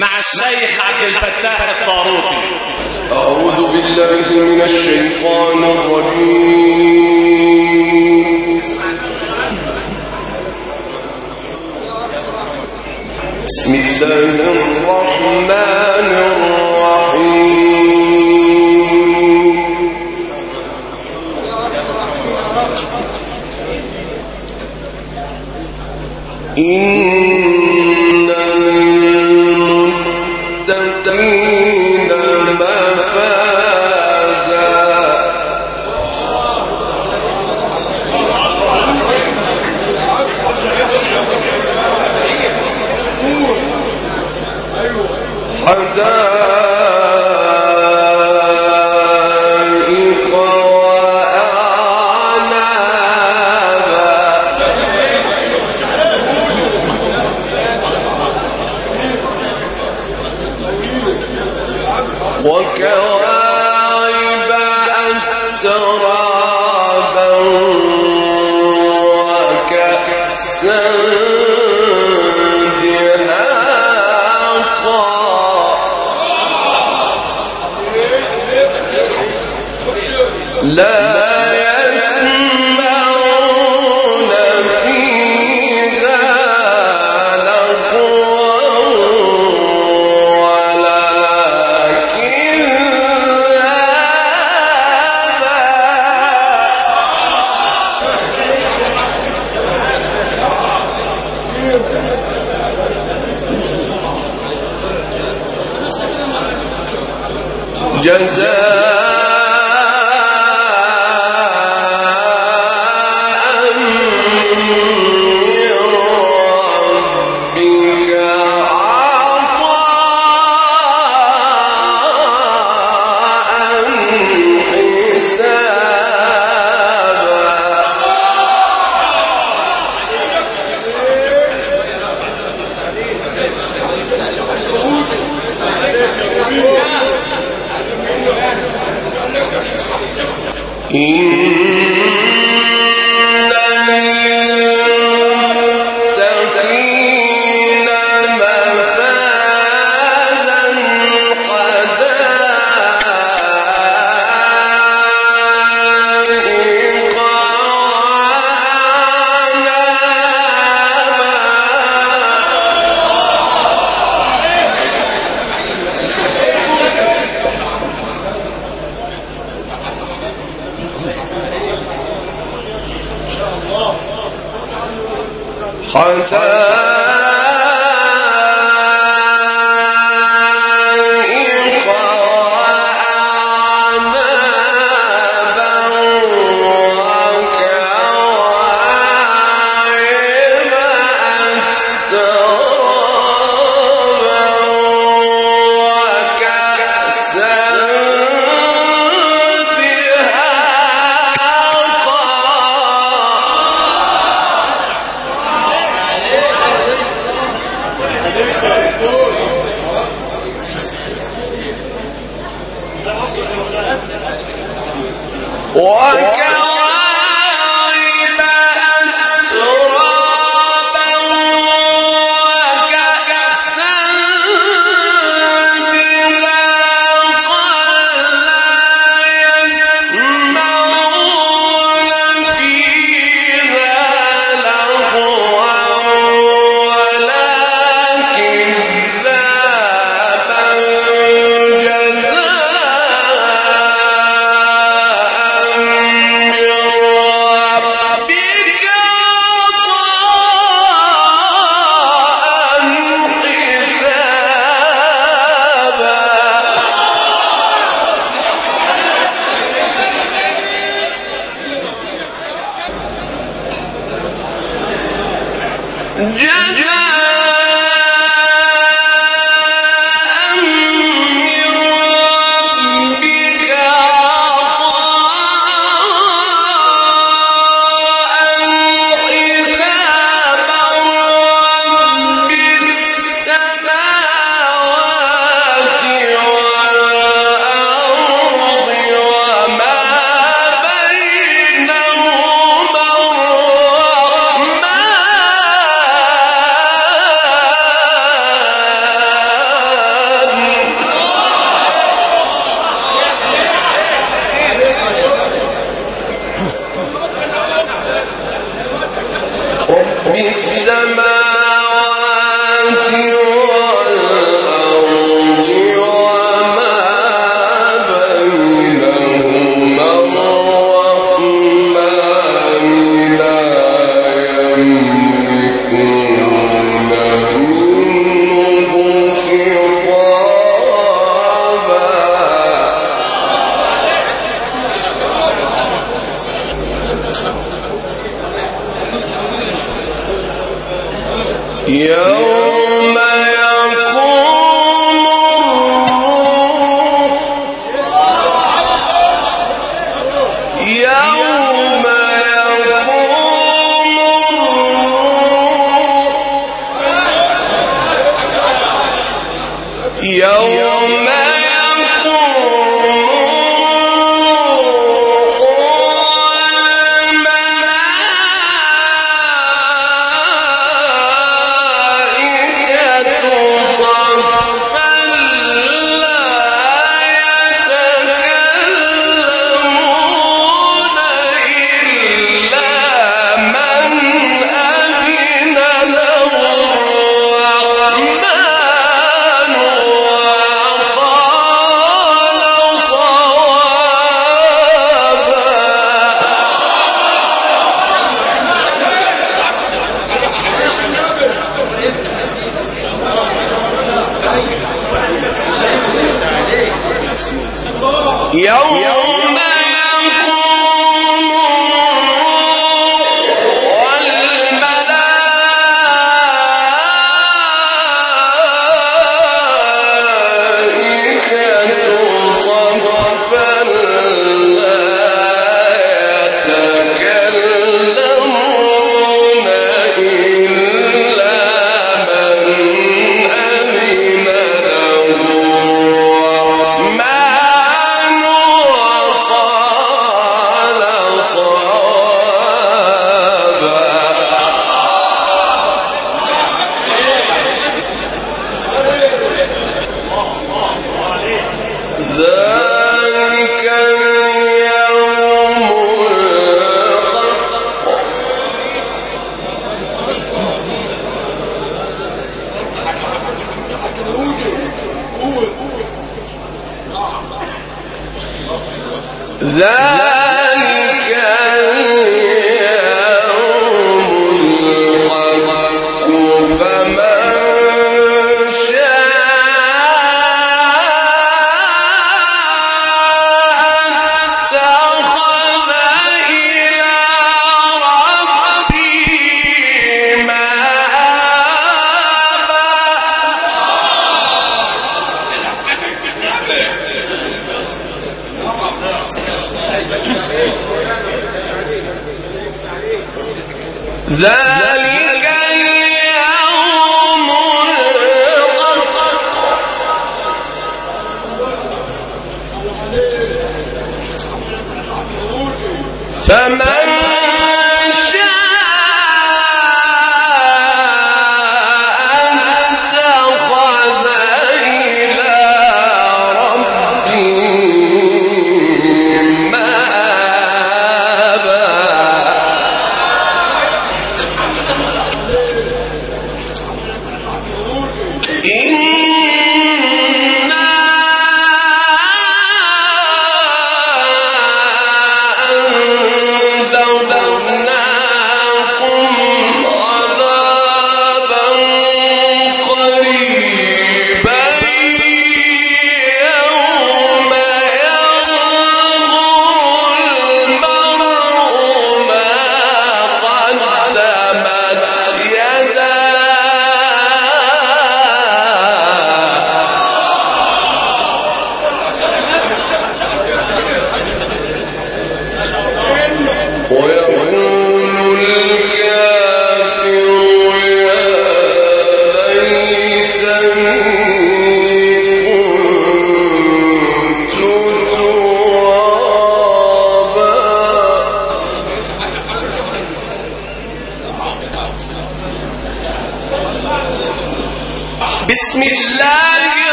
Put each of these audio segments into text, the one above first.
مع الشيخ عبد الفتاح الطاروطي أعوذ بالله من الشيطان الرجيم. بسم الله الرحمن الرحيم. إن حدائق إن حتى جنة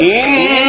إن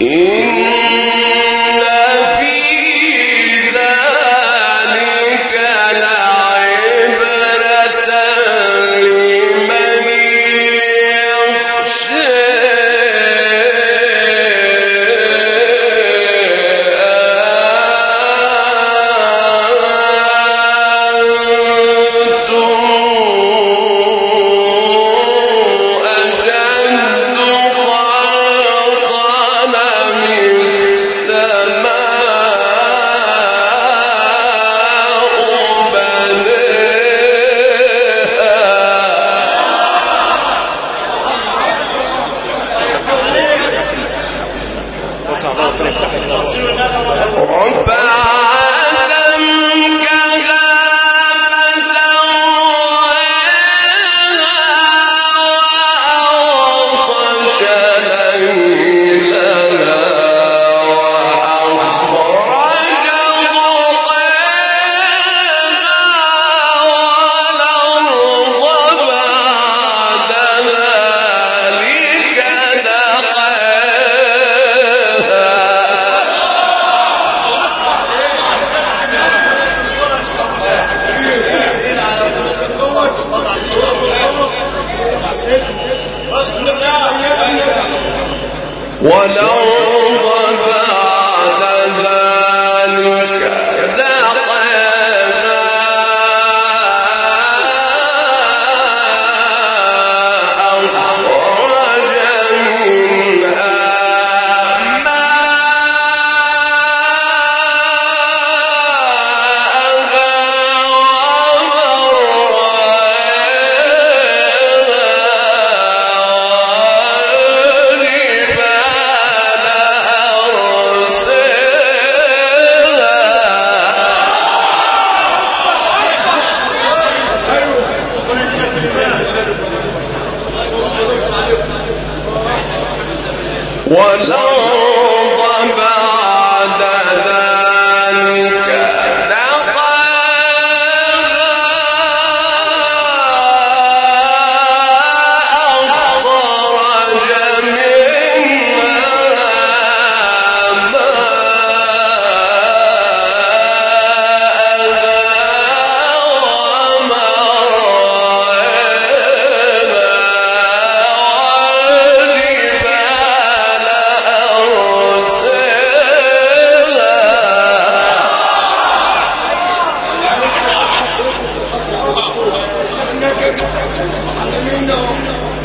يتذكر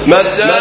الإنسان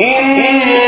إن